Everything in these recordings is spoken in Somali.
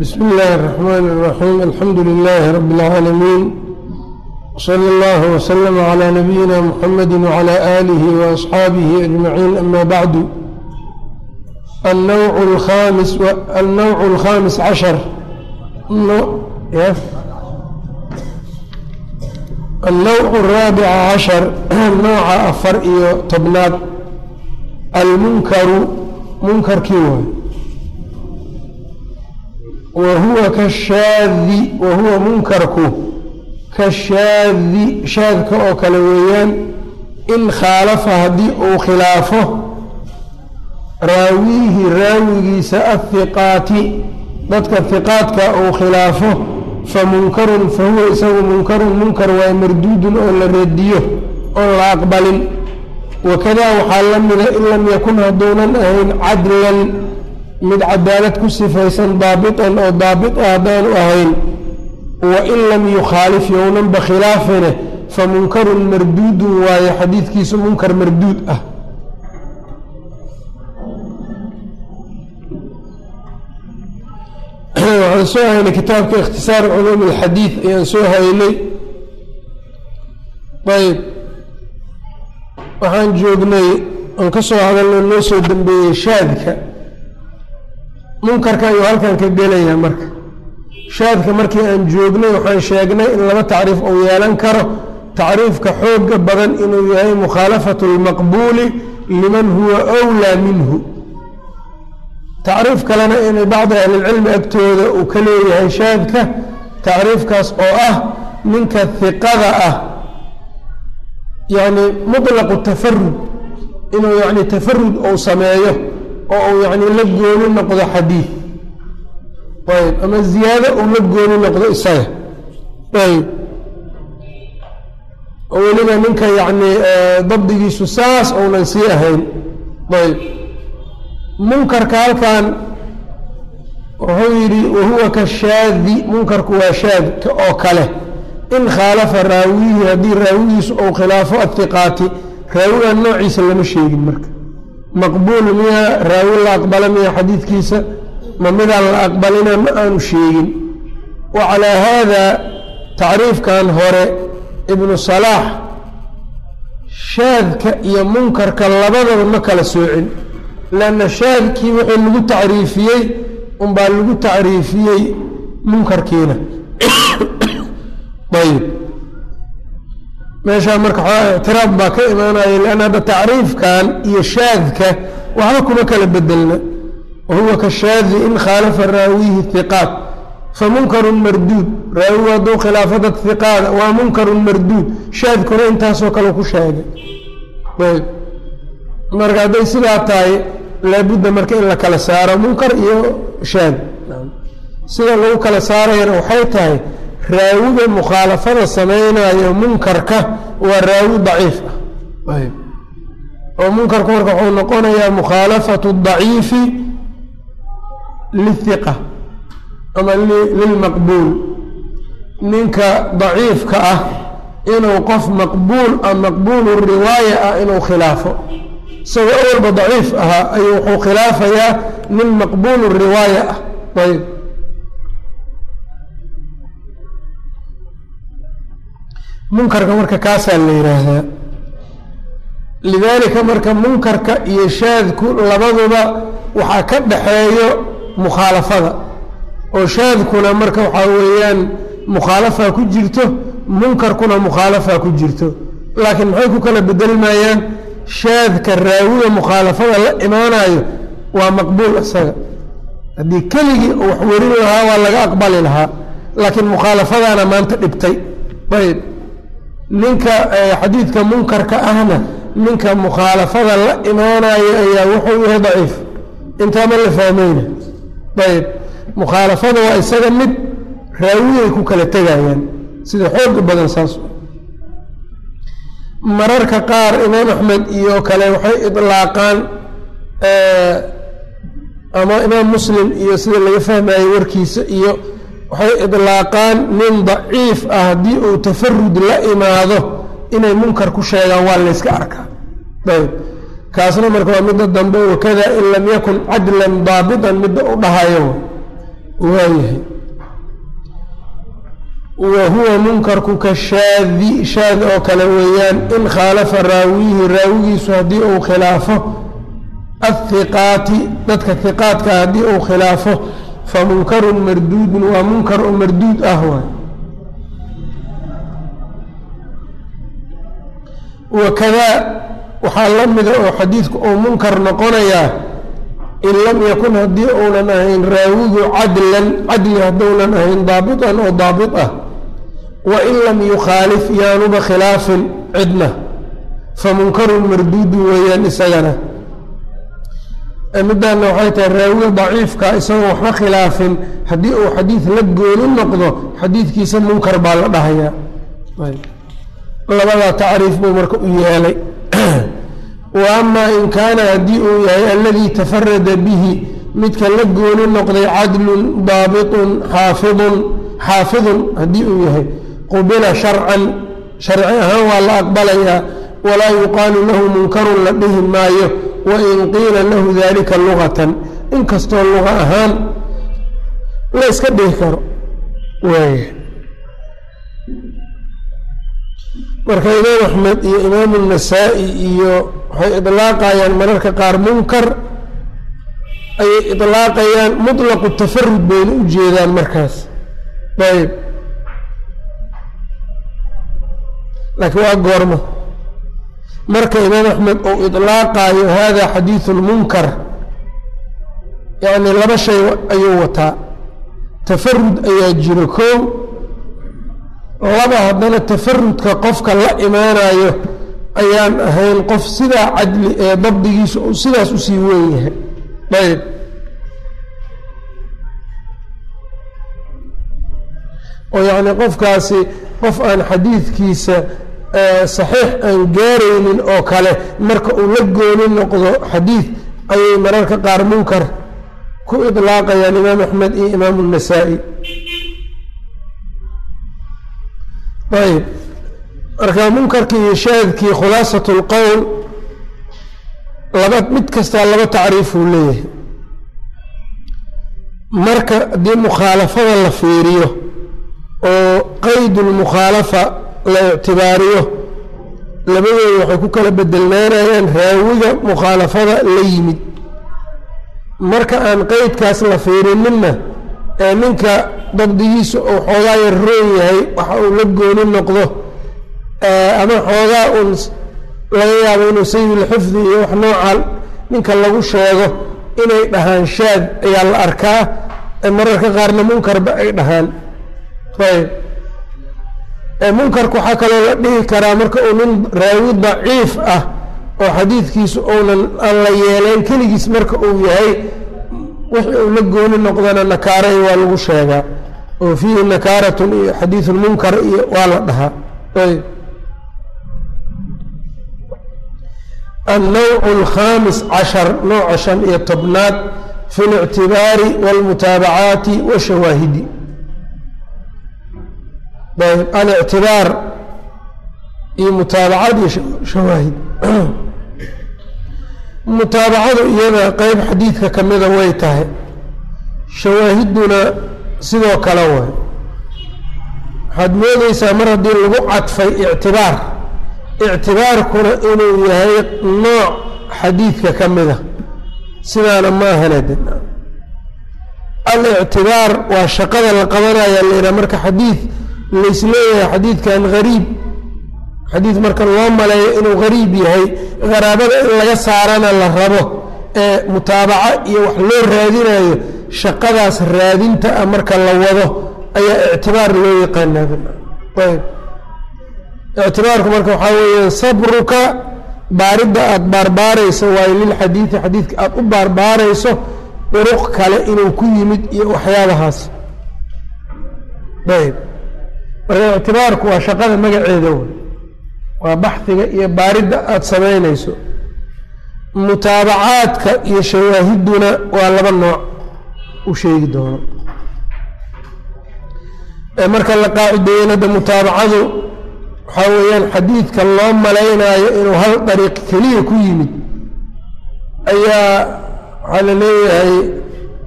بسم الله الرحمن الرحيم الحمد لله رب العالمين وصلى الله وسلم على نبينا محمد وعلى آله وأصحابه أجمعين أما بعد النوع الخامس و... النوع الخامس عشر النوع... النوع الرابع عشر نوع أفر إيو wahuwa kashaadi wahuwa munkarku kashaadi shaadka oo kale weeyaan in khaalafa haddii uu khilaafo raawiihi raawigiisa ahiqaati dadka hiqaadka uu khilaafo fa munkarun fa huwa isagu munkarun munkar waa marduudun oo la radiyo oon la aqbalin. Wakadaa waxaa la mida in lam yakun hadduunan ahayn cadlan mid cadaalad ku sifaysan daabitan oo daabit ah haddaanu ahayn wa in lam yukhaalif yownanba khilaafine fa munkarun marduudun waaye xadiidkiisu munkar marduud ah. Waxaan soo haynay kitaabka ikhtisaar culuum alxadiid ayaan soo haynay. Ayb waxaan joognay aan ka soo hadalno noo soo dambeeyey shaadka munkarka ayuu halkan ka gelayaa marka. Shaadka markii aan joognay waxaan sheegnay in laba tacriif uu yeelan karo. Tacriifka xooga badan inuu yahay mukhaalafatu lmaqbuuli liman huwa wlaa minhu. Tacriif kalena inay bacdi ahlilcilmi agtooda uu ka leeyahay shaadka tacriifkaas oo ah ninka hiqada ah yacni mutlaqu tafarud inuu yani tafarud uu sameeyo oo uu yani la gooni noqdo xadiid. Ayb ama ziyaado uu la gooni noqdo isaga. Ayb. Oo weliba ninka yani dabdigiisu saas ounan sii ahayn. Ayb. Munkarka halkan wuxuu yidhi wahuwa ka shaadi. Munkarku waa shaadka oo kale. In khaalafa raawihi haddii raawigiisu uu khilaafo athiqaati raawigan noociisa lama sheegin marka maqbuul miya raawi la aqbala miya xadiidkiisa ma midaan la aqbalina ma aanu sheegin. Wa calaa haada tacriifkan hore ibnu salaax shaadka iyo munkarka labadaba ma kala soocin. Lanna shaadkii wixii lagu tacriifiyey unbaa lagu tacriifiyey munkarkiina. Ayb meeshaa marka xoogaa baa ka imaanaya lanna hadda tacriifkan iyo shaadka waxba kuma kala bedelna. Wahuwa ka in khaalafa raawihi hiqaat fa munkarun marduud. Raawigu hadduu khilaafo dad hiqaada waa munkarun marduud. Shaadkuna intaasoo kale ku sheegay marka hadday sidaa tahay laabudda marka in la kala saaro munkar iyo shaad sida lagu kala saarayana waxay tahay raawiga mukhaalafada samaynayo munkarka waa raawi daciif ah. Ayb oo munkarku marka wuxuu noqonayaa mukhaalafatu daciifi lihiqa ama lilmaqbuul. Ninka daciifka ah inuu qof maqbuul a maqbuulu riwaaya ah inuu khilaafo. Isagoo awalba daciif ahaa ayuu wuxuu khilaafayaa nin maqbuulu riwaaya ah. Ayb munkarka marka kaasaa la yidhaahdaa. Lidaalika marka munkarka iyo shaadku labaduba waxaa ka dhaxeeyo mukhaalafada. Oo shaadkuna marka waxaa weeyaan mukhaalafaa ku jirto munkarkuna mukhaalafaa ku jirto. Laakiin maxay ku kala bedelmayaan shaadka raawiga mukhaalafada la imaanayo waa maqbuul isaga. Haddii keligii wax werin lahaa waa laga aqbali lahaa. Laakiin mukhaalafadaana maanta dhibtay. Ayb ninka xadiidka munkarka ahna ninka mukhaalafada la imaanayo ayaa wuxuu yahay daciif. Intaama la fahmayna. Ayb mukhaalafada waa isaga mid raawiyay ku kala tegayaan. Sida xooga badan saas. Mararka qaar imaam axmed iyo kale waxay idlaaqaan ama imaam muslim iyo sida laga fahmayo warkiisa iyo waxay idlaaqaan nin daciif ah haddii uu tafarud la imaado inay munkar ku sheegaan waa layska arkaa. Ayb kaasna marka waa midda dambe wakada in lam yakun cadlan daabitan midda u dhahayo waayahay wa huwa munkarku ka shaadi shaad oo kale weeyaan in khaalafa raawiyihi raawigiisu haddii uu khilaafo athiqaati dadka hiqaadka haddii uu khilaafo fa munkarun marduudun waa munkar oo marduud ah waay wakadaa waxaa la mida oo xadiidku uu munkar noqonayaa in lam yakun haddii uunan ahayn raawigu cadlan cadli hadduunan ahayn daabitan oo daabit ah wa in lam yukhaalif yaanuba khilaafin cidna fa munkarun marduudun weeyaan isagana middaanna waxay tahay raawiga daciifka isagoo waxba khilaafin. Haddii uu xadiid la gooni noqdo xadiidkiisa munkar baa la dhahayaa labadaa tacriif buu marka u yeelay. Wa in kaana haddii uu yahay aladii tafarada bihi midka la gooni noqday cadlun daabitun xaafidun xaafidun haddii uu yahay qubila sharcan. Sharci ahaan waa la aqbalayaa. Walaa yuqaalu lahu munkarun la dhihi maayo wain qiila lahu dalika lugatan inkastoo luga ahaan la iska dhihi karo waaya marka imaam axmed iyo imaam الnasaa-i iyo waxay iطlaaqayaan mararka qaar munkar ayay iطlaaqayaan muطlaqu tafarud bayna u jeedaan markaas ayb laakiin waa goormo marka imaam axmed uu ilaaqaayo hada xadiiu munkar yani laba shay ayuu wataa. Tafarud ayaa jiro koo laba haddana tafarudka qofka la imaanayo ayaan ahayn qof sidaa cadli ee dabdigiisa uu sidaas u sii weyn yahay. Ayb oo yani qofkaasi qof aan xadiidkiisa saxiix aan gaaraynin oo kale marka uu la gooni noqdo xadiid ayay mararka qaar munkar ku idlaaqayaan imaam axmed iyo imaam nasaa-i. Ayb marka munkarkii iyo shaahidkii khulaasat lqowl laba mid kastaa laba tacriifuu leeyahay. Marka haddii mukhaalafada la fiiriyo oo qaydulmukhaalafa la ictibaariyo labadooda waxay ku kala bedelnaanayaan raawiga mukhaalafada la yimid. Marka aan qeydkaas la fiirininna ee ninka dabdigiisa uu xoogaa yar roon yahay waxa uu la gooni noqdo ama xoogaa uun laga yaabo inuu sayulxifdi iyo wax nooca ninka lagu sheego inay dhahaan shaad ayaa la arkaa mararka qaarna munkarba ay dhahaan. Ayb munkarka waxaa kaloo la dhihi karaa marka uu nin raawi daciif ah oo xadiidkiisu ounan aan la yeelayn keligiis marka uu yahay wixii uu la gooni noqdana nakaaray waa lagu sheegaa. Oo fiihi nakaaratun iyo xadiidulmunkar iyo waa la dhahaa ayb. Annawc cashar nooca shan iyo tobnaad fi lictibaari wاlmutaabacaati washawaahidi alictibaar iyo mutaabacad iyo shawaahid mutaabacadu iyada qeyb xadiidka ka mida way tahay shawaahiduna sidoo kale way waxaad moodaysaa mar haddii lagu cadfay ictibaar ictibaarkuna inuu yahay nooc xadiidka ka mida sidaana ma ahaned alictibaar waa shaqada la qabanaya layidhaha marka xadiid laysleeyahay xadiidkan gariib. Xadiid marka loo maleeyo inuu gariib yahay qaraabada in laga saarana la rabo ee mutaabaco iyo wax loo raadinayo shaqadaas raadinta ah marka la wado ayaa ictibaar loo yaqaanaa ayb ictibaarku marka waxaa weeye sabruka baaridda aada baarbaarayso waayo lilxadiidi xadiidka aada u baarbaarayso duruq kale inuu ku yimid iyo waxyaabahaas. Ayb marka ictibaarku waa shaqada magaceeda wey waa baxhiga iyo baaridda aada samaynayso. Mutaabacaadka iyo shawaahiduna waa laba nooc u sheegi doono. Marka la qaacideeyen hadda mutaabacadu waxaa weeyaan xadiidka loo malaynaayo inuu hal dariiq keliya ku yimid ayaa waxaa la leeyahay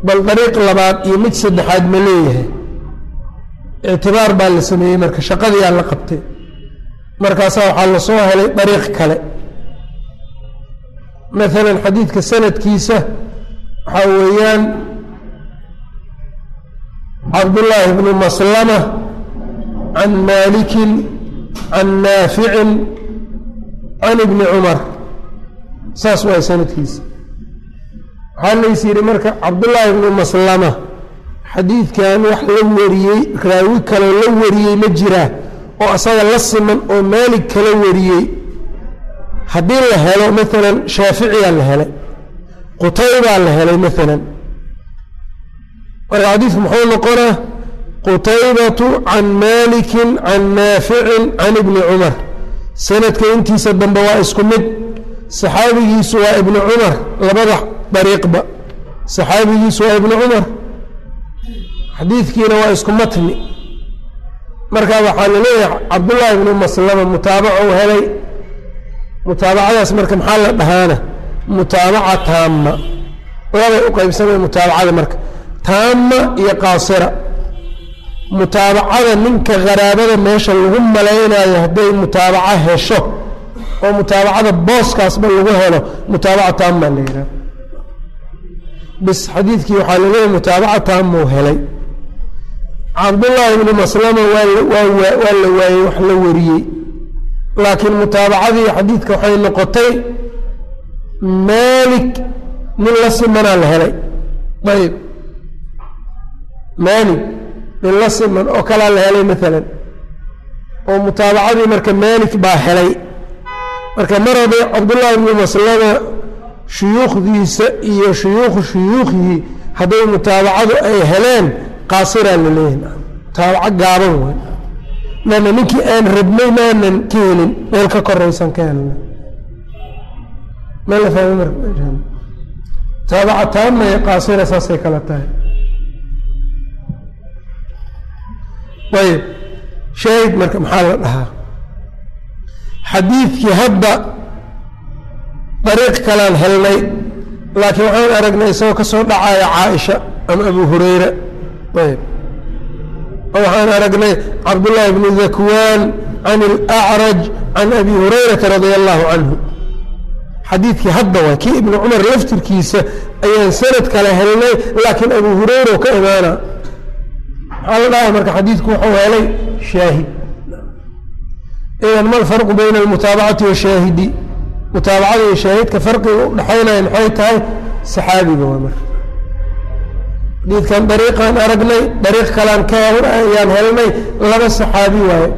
bal dariiq labaad iyo mid saddexaad ma leeyahay ictibaar baa la sameeyey marka shaqadiyaa la qabtay markaasaa waxaa la soo helay dariiq kale maalan xadiidka sanadkiisa waxaa weeyaan cabdullaahi bnu maslama can maalikin can naaficin can ibni cumar saas waay sanadkiisa waxaa lays yidhi marka cabdullaahi bnu maslama xadiidkan wax la wariyey raawi kaloo la wariyey ma jiraa oo asaga la siman oo maalig kala wariyey. Haddii la helo maalan shaaficiyaa la helay qutaybaa la helay maalan marka xadiidku muxuu noqonaa qutaybatu can maalikin can naaficin can ibni cumar. Sanadka intiisa dambe waa isku mid saxaabigiisu waa ibni cumar labada dariiqba. Saxaabigiisu waa ibni cumar xadiidkiina waa isku matni. Marka waxaa la leeyahay cabdullaahi ibnu maslama mutaabacu helay. Mutaabacadaas marka maxaa la dhahaana? Mutaabaca taama labay u qaybsamay mutaabacada marka. Taama iyo qaasira. Mutaabacada ninka qaraabada meesha lagu malaynayo hadday mutaabaco hesho oo mutaabacada booskaasba lagu helo mutaabaca taama la yidhaha bis xadiidkii waxaa la leeyahay mutaabaca taamuu helay cabdullaahi ibnu maslama waa la waayey wax la wariyey. Laakiin mutaabacadii xadiidka waxay noqotay maalik nin la simanaa la helay. Ayb maalik nin la siman oo kalaa la helay maalan oo mutaabacadii marka maalik baa helay. Marka mar haday cabdullaahi ibnu maslama shuyuukhdiisa iyo shuyuukhu shuyuukhihii hadday mutaabacadu ay heleen qaasiraa la leeyahay. Mutaabaco gaaban way. Lana ninkii aan rabnay maanan ka helin meel ka koraysan ka helna ma la fahmay marka mutaabaca taamaya qaasira saasay kala tahay. Ayb shaahid marka maxaa la dhahaa? Xadiidkii hadda dariiq kalaan helnay laakiin waxaan aragnay isagoo ka soo dhacaya caaisha ama abu hureyra ayb waxaan aragnay cabdullaahi bnu dakwaan can alacraj can abi hurayrata radia allahu canhu xadiidkii hadda waa kii ibnu cumar laftirkiisa ayaan sanad kale helnay laakiin abu hureyra ka imaana maxaa la dhahay marka xadiidku wuxuu helay shaahid idan ma alfarqu bayna almutaabacati washaahidi mutaabacada iyo shaahidka farqiga u dhexaynaya maxay tahay saxaabiga waa marka xadiidkan dariiqaan aragnay dariiq kalaan ka ayaan helnay laba saxaabi waaye.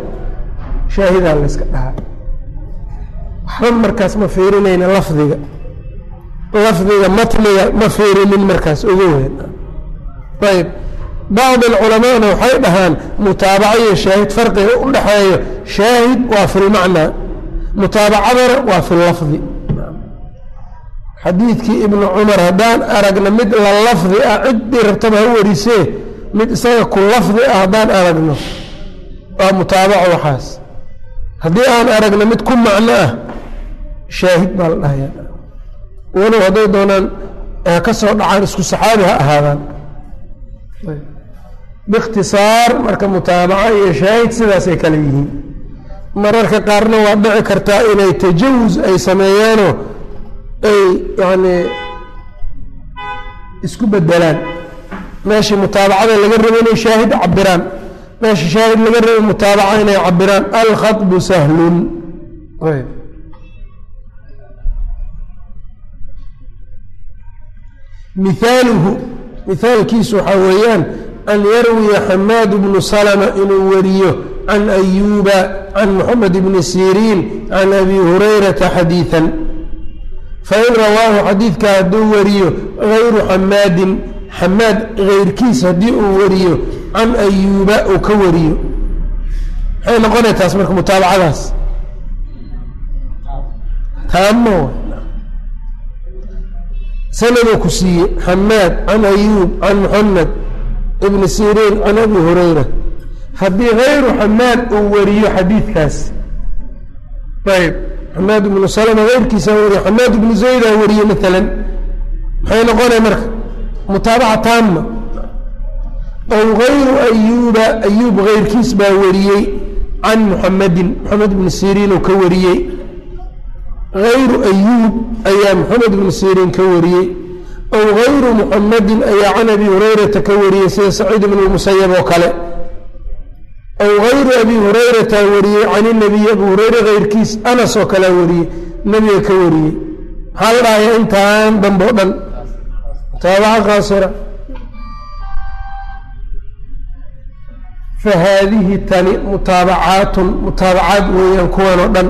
Shaahidaa la yska dhahaa. Waxba markaas ma fiirinayna lafdiga. Lafdiga matniga ma fiirinin markaas ogo weyn. Ayb bacd alculamaana waxay dhahaan mutaabaco iyo shaahid farqiga u dhexeeyo shaahid waa fi lmacnaa mutaabacadana waa fi lafdi xadiidkii ibnu cumar haddaan aragno mid la lafdi ah ciddii rabtaba ha warisee mid isaga ku lafdi ah haddaan aragno waa mutaabaco waxaas. Haddii aan aragno mid ku macno ah shaahid baa la dhahaya walow hadday doonaan ka soo dhacaan isku saxaabi ha ahaadaan. Biikhtisaar marka mutaabaco iyo shaahid sidaasay kale yihiin. Mararka qaarna waa dhici kartaa inay tajawus ay sameeyaanoo ay yani isku bedelaan meeshii mutaabacada laga rabo inay shaahid cabiraan meesha shaahid laga rabo mutaabaca inay cabiraan alkhaطbu sahlun. Mihaaluhu mihaalkiisu waxaa weeyaan an yarwiya xamaad bnu salma inuu wariyo can ayuuba can moxamed bni siriin can abi hurayrata xadiiثa fain rawaahu xadiidka hadduu wariyo gayru xamaadin xamaad keyrkiis haddii uu wariyo can ayuuba uu ka wariyo maxay noqonay taas marka mutaabacadaas taamo sanaduu ku siiye xamaad can ayuub can moxamed ibni siriin can abi hurayra haddii gayru xamaad uu wariyo xadiidkaas ayb xamaad ibnu salma keyrkiisaa wariye xamaad ibnu zaydaa wariye maalan maxay noqonay marka? Mutaabaca taama ow gayru ayuuba ayuub keyrkiis baa wariyey can muxamedin moxamed ibni siriin ka wariyey. Gayru ayuub ayaa moxamed ibni siriin ka wariyey. Ow gayru muxamedin ayaa can abi hurayrata ka wariyey sida saciid ibn lmusayab oo kale ow gayru abi hurayrata wariyey can inabiy abu hureyre keyrkiis anas oo kalea wariyey nebiga ka wariyey. Maxaa la dhahaya intaan dambe o dhan. Mutaabaca qaasira fa haadihi tani mutaabacaatun mutaabacaad weeyaan kuwan oo dhan.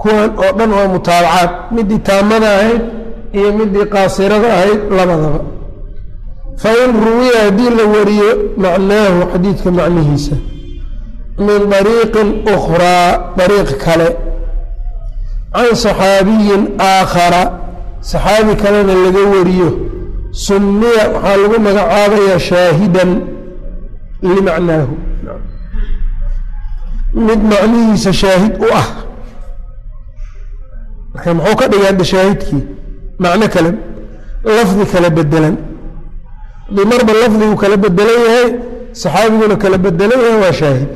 Kuwan oo dhan waa mutaabacaad midii taamada ahayd iyo midii qaasirada ahayd labadaba fa in ruwiya haddii la wariyo macnaahu xadiidka macnihiisa. Min dariiqin ukhraa dariiq kale. Can saxaabiyin aakhara saxaabi kalena laga wariyo. Summiya waxaa lagu magacaabayaa shaahidan limacnaahu. Mid macnihiisa shaahid u ah. Marka muxuu ka dhigay hadda shaahidkii? Macno kale lafdi kala bedelan marba lafdigu kala bedelan yahay saxaabiguna kala bedelan yahay waa shaahid.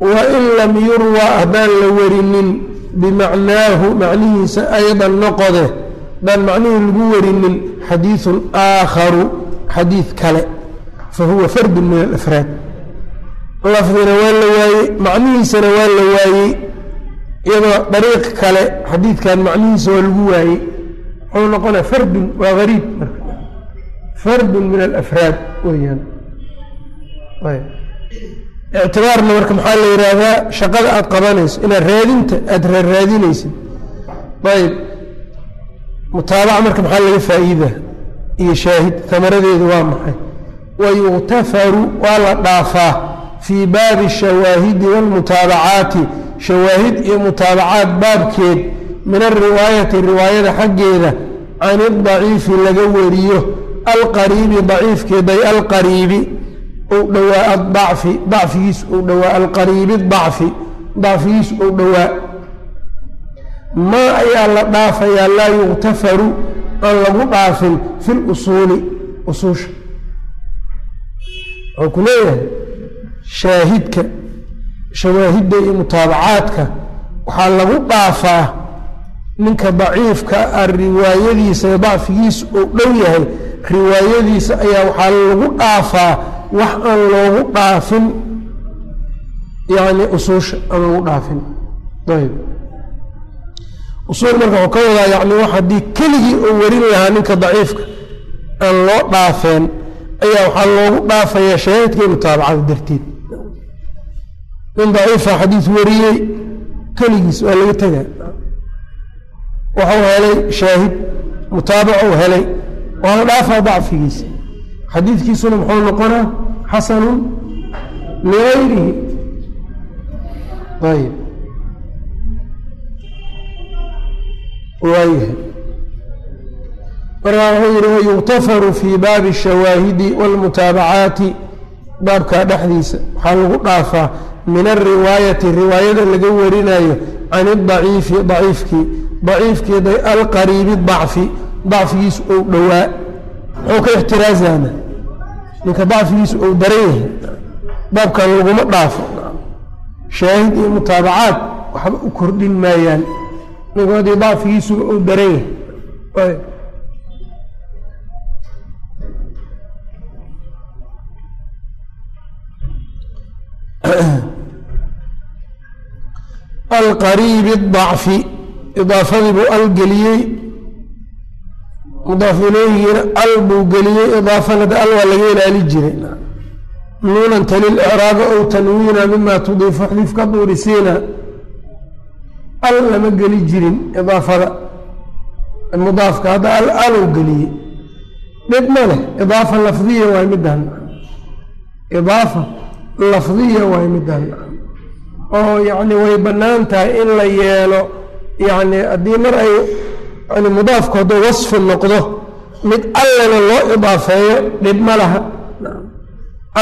Wain lam yurwa haddaan la warinin bimacnaahu macnihiisa aydan noqode haddaan macnihii lagu warinin xadiiثun aakharu xadiid kale fahuwa fardu min alafraad. Lafdina waa la waayey macnihiisana waa la waayey iyadoo dariiq kale xadiidkan macnihiisa waa lagu waayey wuxuu noqonaya fardun waa gariib marka. Fardun min alafraad weyaan ictibaarna marka maxaa la yidhaahdaa shaqada aada qabanayso inaad raadinta aada raaraadinaysid ayb. Mutaabaca marka maxaa laga faa'iidaa iyo shaahid tamaradeedu waa maxay? Wayuktafaru waa la dhaafaa fii baabi shawaahidi waalmutaabacaati shawaahid iyo mutaabacaat baabkeed min alriwaayati riwaayada xaggeeda can idaciifi laga wariyo alqariibi daciifkeeday alqariibi. Ou dhowaa adacfi dacfigiis ou dhowaa alqariibi dacfi dacfigiis ou dhowaa. Maa ayaa la dhaafayaa laa yuktafaru aan lagu dhaafin fi lusuuli usuusha. Wuxuu ku leeyahay shaahidka shawaahidda iyo mutaabacaadka waxaa lagu dhaafaa ninka daciifka a riwaayadiisa dacfigiisa ou dhow yahay riwaayadiisa ayaa waxaa lagu dhaafaa wax aan loogu dhaafin yani usuusha aan loogu dhaafin. Ayb usuul marka waxuu ka wadaa yani wax haddii keligii oo warin lahaa ninka daciifka aan loo dhaafeen ayaa waxaa loogu dhaafayaa shaahidka iyo mutaabacada darteed nin daciifa xadiis wariyey keligiis waa laga tegaa wuxuu helay shaahid mutaabacu helay waanu dhaafaa dacfigiisa. Xadiidkiisuna muxuu noqonaa xasanun ligayrihi ayib waayahay. Markaa wuxuu yihi wayugtafaru fii baabi shawaahidi wاlmutaabacaati baabkaa dhexdiisa waxaa lagu dhaafaa min ariwaayati riwaayada laga warinayo can اdaciifi daciifkii daciifkeeda alqariibi dacfi dacfigiisu ou dhowaa. Muxuu ka ixtiraazana ninka dacfigiisu ou daran yahay baabkan laguma dhaafo. Shaahid iyo mutaabacaad waxba u kordhin maayaan. Ninku haddii dacfigiisuba ou daran yahay alqariibi dacfi idaafadii buu al geliyey. Mudaaf ileyhiina al buu geliyey. Idaafanada al waa laga ilaali jiray. Nuunan talil icraaba ow tanwiina mima tudiifu xdif ka duurisiina. Al lama geli jirin idaafada. Mudaafka hadda al alow geliyey. Dhib ma leh. Idaafa lafdiya waay midaan idaafa lafdiya waay midaan oo yacni way bannaan tahay in la yeelo yacni haddii mar ay yani mudaafku hadduu wasfi noqdo mid allana loo idaafeeyo dhib ma laha.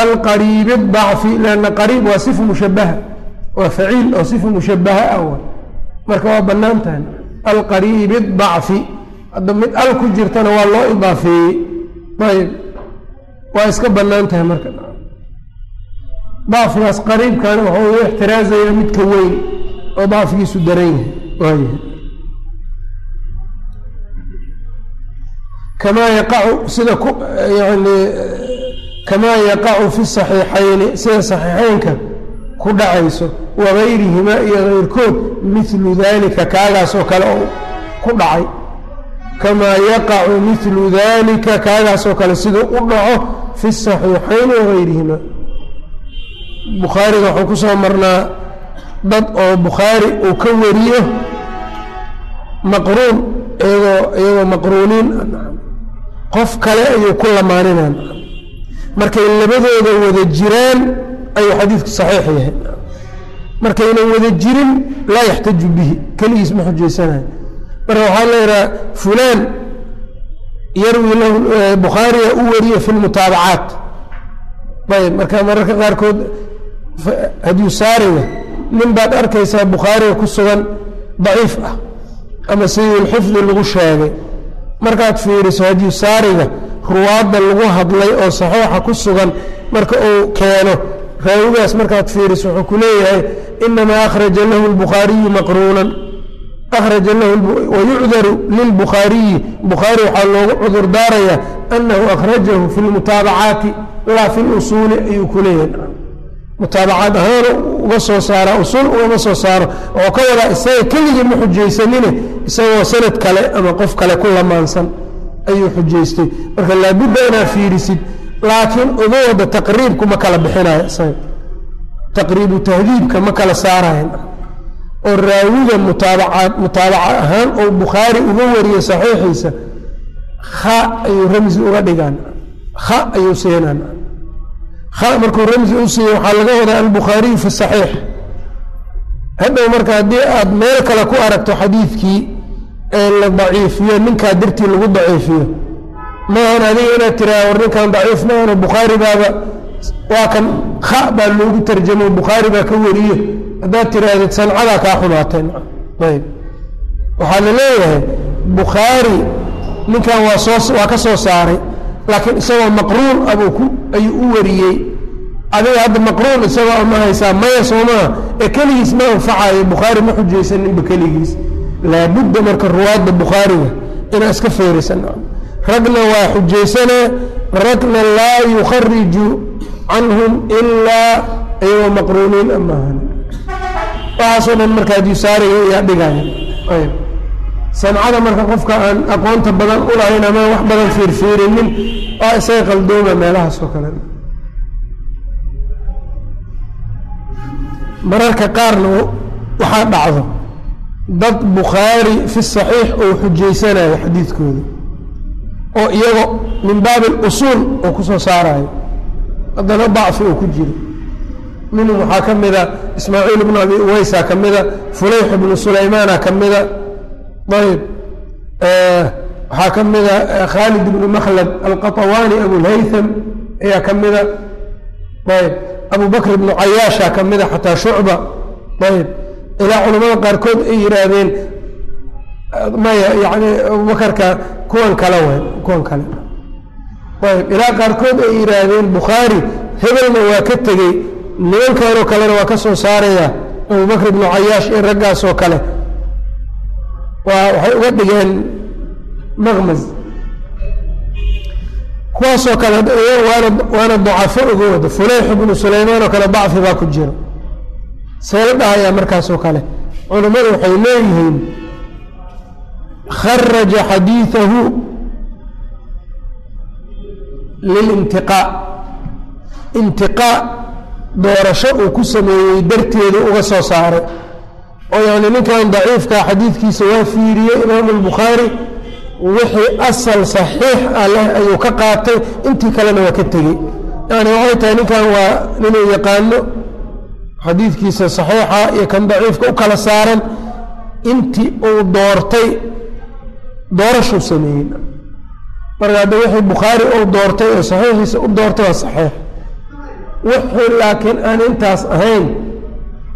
Alqariibi dacfi lanna qariib waa sifa mushabaha waa faciil oo sifa mushabaha ah wa marka waa bannaan tahay. Alqariibi dacfi. Hadda mid al ku jirtana waa loo idaafeeyey. Ayb waa iska bannaan tahay marka. Dacfigaas qariibkana waxa uu ixtiraazaya midka weyn oo dacfigiisu daran yahay waayahay kamaa yaqacu sida ku yani kamaa yaqacu fi saxiixayni sida saxiixeynka ku dhacayso wagayrihimaa iyo keyrkood milu dalika kaagaas oo kale oo ku dhacay. Kamaa yaqacu milu dalika kaagaas oo kale siduu u dhaco fi saxiixayni wagayrihimaa bukhaariga waxuu ku soo marnaa dad oo bukhaari uu ka wariyo maqruun iyagoo iyagoo maqruuniin. Qof kale ayuu ku lamaaninaan markay labadooda wada jiraan ayuu xadiidku saxiix yahay. Markaynan wada jirin laa yaxtaju bihi. Keligiis ma xujaysanayo marka waxaa la yidhaha fulaan yarwi lahu bukhaariga u wariye fi lmutaabacaat ayb marka mararka qaarkood hadyusaariga nin baad arkaysaa bukhaariga ku sugan daciif ah ama sayulxifdi lagu sheegay. Markaad fiiriso hadyusaariga ruwaadda lagu hadlay oo saxiixa ku sugan marka uu keeno raawigaas markaad fiiriso wuxuu ku leeyahay inamaa akhraja lahu lbukhaariyu maqruunan. Akhraja lahu wayucdaru lilbukhaariyi bukhaari waxaa loogu cudur daarayaa anahu akhrajahu fi lmutaabacaati laa fi lusuuli ayuu ku leeyahay mutaabacaad ahaana uga soo saara usuul ugama soo saaro wuxuu ka wadaa isaga keligii ma xujaysanine isagoo sanad kale ama qof kale ku lamaansan ayuu xujaystay. Marka laabudda inaad fiirisid laakiin udooda taqriibku ma kala bixinayo isaga. Taqriibu tahdiibka ma kala saarayan oo raawiga mutaabacaad mutaabaca ahaan oo bukhaari uga wariyo saxiixiisa kha ayuu ramsi uga dhigaan. Kha ayuu siinaan kha markuu ramsi u siiyo waxaa laga wadaa albukhaariyu fi saxiix. Hadhow marka haddii aad meel kale ku aragto xadiidkii ee la daciifiyo ninkaa dartii lagu daciifiyo maahan adiga inaad tiraa war ninkan daciif maahano bukhaari baaba. Waa kan kha baa loogu tarjamo bukhaari baa ka wariye. Haddaad tirahdid sancadaa kaa xumaatay. Ayb waxaa la leeyahay bukhaari ninkan waa soo waa ka soo saaray laakiin isagoo maqruun abuu ku ayuu u wariyey adiga hadda maqruun isagoo ama haysaa maya soomaha ee keligiis ma anfacayo bukhaari ma xujaysaninba keligiis. Laabudda marka ruwaadda bukhaariga inaa iska feerisan ragna waa xujaysanaa ragna laa yukhariju canhum ilaa iyagoo maqruuniin amaahan waxaasoo dhan marka adyusaariga ayaa dhigaya ayb. Sancada marka qofka aan aqoonta badan u lahayn ama wax badan fiirfiirinin waa isaga qaldooma meelahaas oo mararka qaarna waxaa dhacdo dad bukhaari fi saxiix oo xujaysanayo xadiidkooda oo iyago min baabi alusuul oo ku soo saarayo. Haddana dacfi oo ku jiro. Minhum waxaa ka mida ismaaciil ibnu abi uweysa ka mida fulayx ibnu sulaymaana ka mida ayb waxaa ka mida khaalid ibnu makhlad alqaطawaani abulhaytham ayaa ka mida ayb abu bakr ibnu cayaasha ka mida xataa shucba. Ayb. Ilaa culamada qaarkood ay yihaahdeen maya yani abubakarka kuwan kale w kuwan kale. Ayb. Ilaa qaarkood ay yihaahdeen bukhaari hebelna waa ka tegey nimankanoo kalena waa ka soo saaraya abubakr ibnu cayaash iyo raggaas oo kale. Waa waxay uga dhigeen maqmaz kuwaasoo kale waana waana dacafo uga wada. Fulayx ibnu sulaymaan oo kale dacfi baa ku jira. Seela dhahayaa markaasoo kale. Culammadu waxay leeyihiin kharaja xadiiثahu lilintiqaa. Intiqaa doorasho uu ku sameeyey darteedu uga soo saaray. Oo yani ninkan daciifkaa xadiidkiisa waa fiiriyey imaamu albukhaari wixii asal saxiix ah leh ayuu ka qaatay. Intii kalena waa ka tegey. Yani waxay tahay ninkan waa ninuu yaqaano xadiidkiisa saxiixa iyo kan daciifka u kala saaran. Intii uu doortay doorashuu sameeyey. Marka hadda wixii bukhaari uu doortay oo saxiixiisa u doortay waa saxiix. Wixii laakiin aan intaas ahayn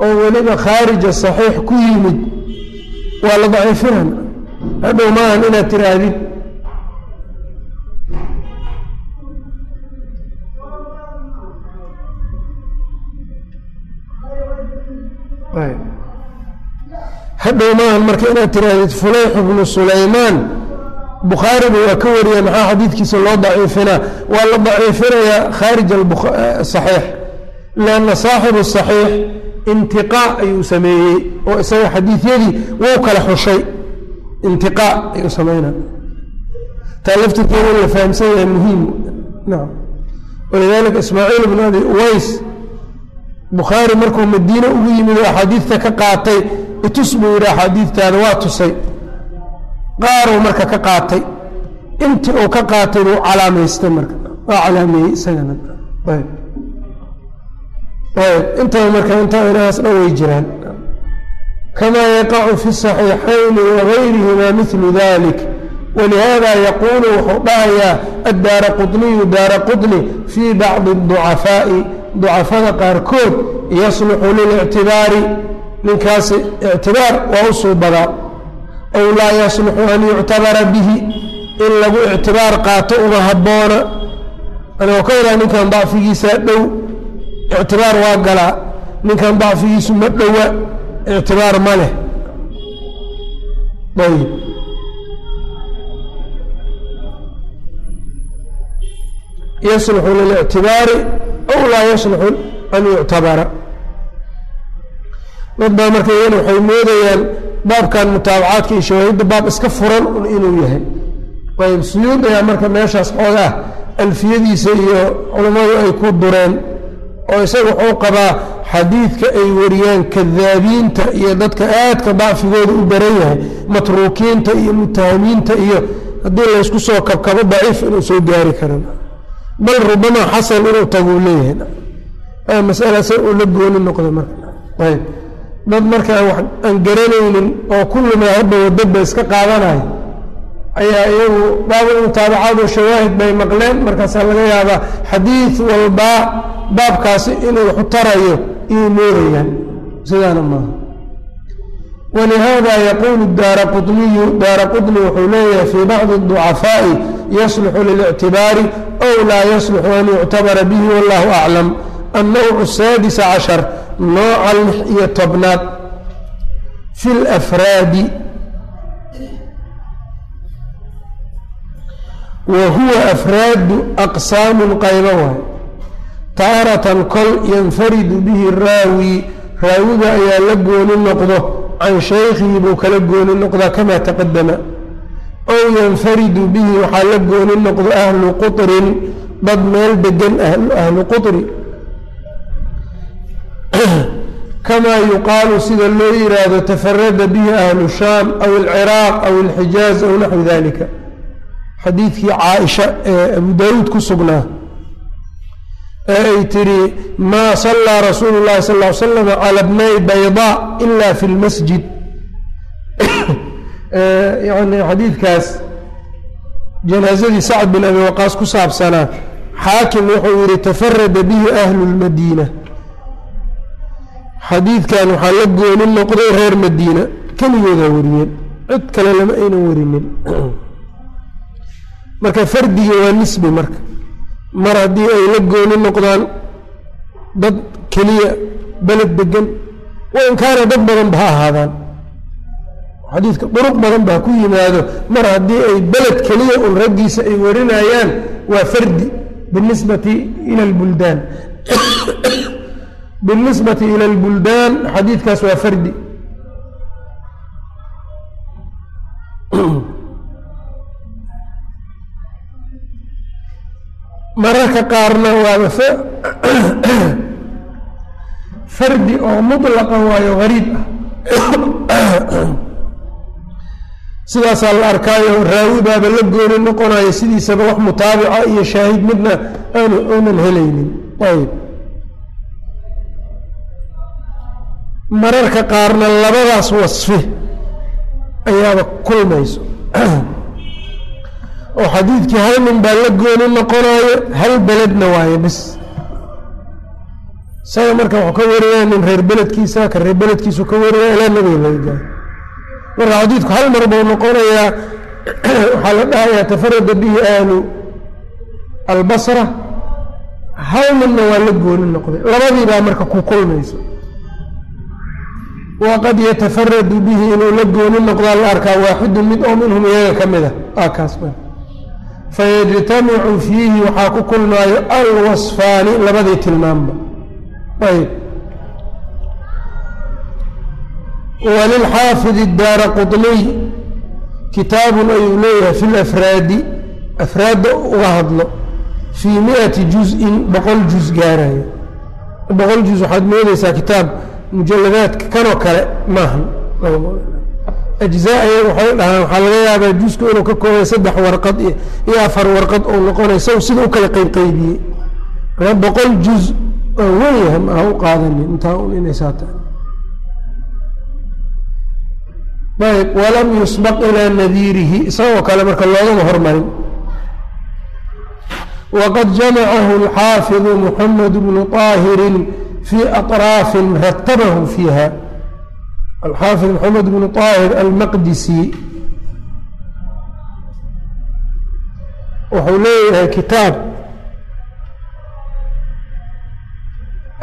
oo weliba khaarija saxiix ku yimid waa la daciifinan hadhow maahan inaad tiraahdid hadhow maahan marka inaad tiraahdid fulayx bnu sulaymaan bukhaariba waa ka wariya maxaa xadiidkiisa loo daciifinaa? Waa la daciifinayaa khaarij saxiix. Lianna saaxibu saxiix intiqaa ayuu sameeyey oo isaga xadiidyadii wuu kala xushay intiqaa ayuu sameynaa taa laftirkeeda la fahamsan yahay muhiim. Nacam walidaalika ismaaciil bnu abi uways bukhaari markuu madiine ugu yimid oo axaadiidta ka qaatay itus buu yidhi axaadiidtaada waa tusay. Qaaruu marka ka qaatay. Intii uu ka qaatay buu calaamaystay marka. Waa calaameeyey isagana. Ayb ayb intaba marka intaa inahaas way jiraan kamaa yaqacu fi saxiixayni wagayrihima milu dalik walihada yaquulu wuxuu dhahayaa addaara quطniyu daara quطni fii bacdi الضucafaaءi ducafada qaarkood yasluxu lilictibaari ninkaasi ictibaar waa u suubadaa aw laa yasluxu an yuctabara bihi in lagu ictibaar qaato uma habboona anigoo ka wadaa ninkan dacfigiisaa dhow ictibaar waa galaa ninkan dacfigiisu ma dhowa ictibaar ma leh ayb yasluxu lilictibaari aw laa yasluxu an yuctabara dad baa marka iyana waxay moodayaan baabkan mutaabacaadka iyo shawaahidda baab iska furan un inuu yahay ayb suyuud ayaa marka meeshaas xoogaa alfiyadiisa iyo culammadu ay ku dureen oo isaga wuxuu qabaa xadiidka ay wariyaan kadaabiinta iyo dadka aadka dacfigooda u baran yahay matruukiinta iyo mutahamiinta iyo haddii laysku soo kabkabo daciif inuu soo gaari karan bal rubama xasan inuu taguu leeyahay. Masala se uu la gooni noqda marka. Ayb dad marka aan garanaynin oo kulli maahaba wadaba iska qaadanayo ayaa iyagu baabul mutaabacadu shawaahid bay maqleen. Markaasaa laga yaabaa xadiid walbaa baabkaasi inuu xutarayo iyay moodayaan sidaana maaha. Walihaada yaquulu daara quniyu daara qutni wuxuu leeyahay fii bacdi ducafaa'i yasluxu lilictibaari ow laa yasluxu an yuctabara bihi wallahu aclam. Annowcu saadis cashar nooca lix iyo tobnaad. Fi lafraadi wa huwa afraadu aqsaamun qaybo waay. Taaratan kol yanfaridu bihi raawi raawiga ayaa la gooni noqdo can shaykhihi buu kala gooni noqdaa kamaa taqadama ow yanfaridu bihi waxaa la gooni noqdo ahlu quطrin dad meel degan ahlu quطri kamaa yuqaalu sida loo yiraahdo tafarada bihi ahlu shaam aw alciraaq aw alxijaaz aw naxwi dalika xadiidkii caaisha ee abu daawuud ku sugnaa ee ay tiri maa sallaa rasuulu llahi sal ly slam cala bnay baydaa ila fi lmasjid. Yani xadiidkaas janaazadii sacd bin abi waqaas ku saabsanaa xaakim wuxuu yihi tafarada bihi ahlu lmadiina. Xadiidkan waxaa la gooni noqday reer madiina keligoodaa wariyeen cid kale lama aynan warinin marka fardiga waa nisbi marka. Mar haddii ay la gooni noqdaan dad keliya beled degan wain kaana dad badan ba ha ahaadaan. Xadiidka duruq badan baa ku yimaado mar haddii ay beled keliya un raggiisa ay warinayaan waa fardi. Binisbati ila lbuldaan binisbati ila lbuldaan xadiidkaas waa fardi mararka qaarna waaba fardi oo mutlaqa waayo gariib ah. Sidaasaa la arkaayo raawi baaba la gooni noqonayo sidiisaba wax mutaabica iyo shaahid midna aanu uunan helaynin. Ayb mararka qaarna labadaas wasfi ayaaba kulmayso oo xadiidkii hal nin baa la gooni noqonayo hal beledna waayo bis isaga marka waxuu ka warinaya nin reer beledkiisa ka reer beledkiisu ka warinaya ilaa nabiga laga gaaro marka xadiidku hal mar buu noqonayaa waxaa la dhahayaa tafarada bihi ahlu albasra. Hal midna waa la gooni noqday. Labadii baa marka ku kulmayso. Waqad yatafaradu bihi inuu la gooni noqdaa la arkaa waaxidun mid oo minhum iyaga ka mid a aa kaas fayajtamicu fiihi waxaa ku kulmaayo alwasfaani labadii tilmaamba ayb walilxaafid اdaara quطniy kitaabun ayuu leeyahay fi lafraadi afraadda uga hadlo fii miati juz-in boqol juz gaarayo boqol juz waxaad moodeysaa kitaab mujaladaadka kanoo kale maahan ajzaa ayaga waxay dhahaan waxaa laga yaabaa jusku inuu ka koobay saddex warqad iyo afar warqad oo noqonay saw sida u kala qeybqeybiyey marka boqol juz oo wenyaha ma aha u qaadanin intaa un inay saa tahay ayb walam yusbaq ilaa nadiirihi isagoo kale marka loogama hormarin. Waqad jamacahu alxaafidu muxamed bnu طaahirin fii aطraafin ratabahu fiiha alxaafid maxamed bnu aahir almaqdisi wuxuu leeyahay kitaab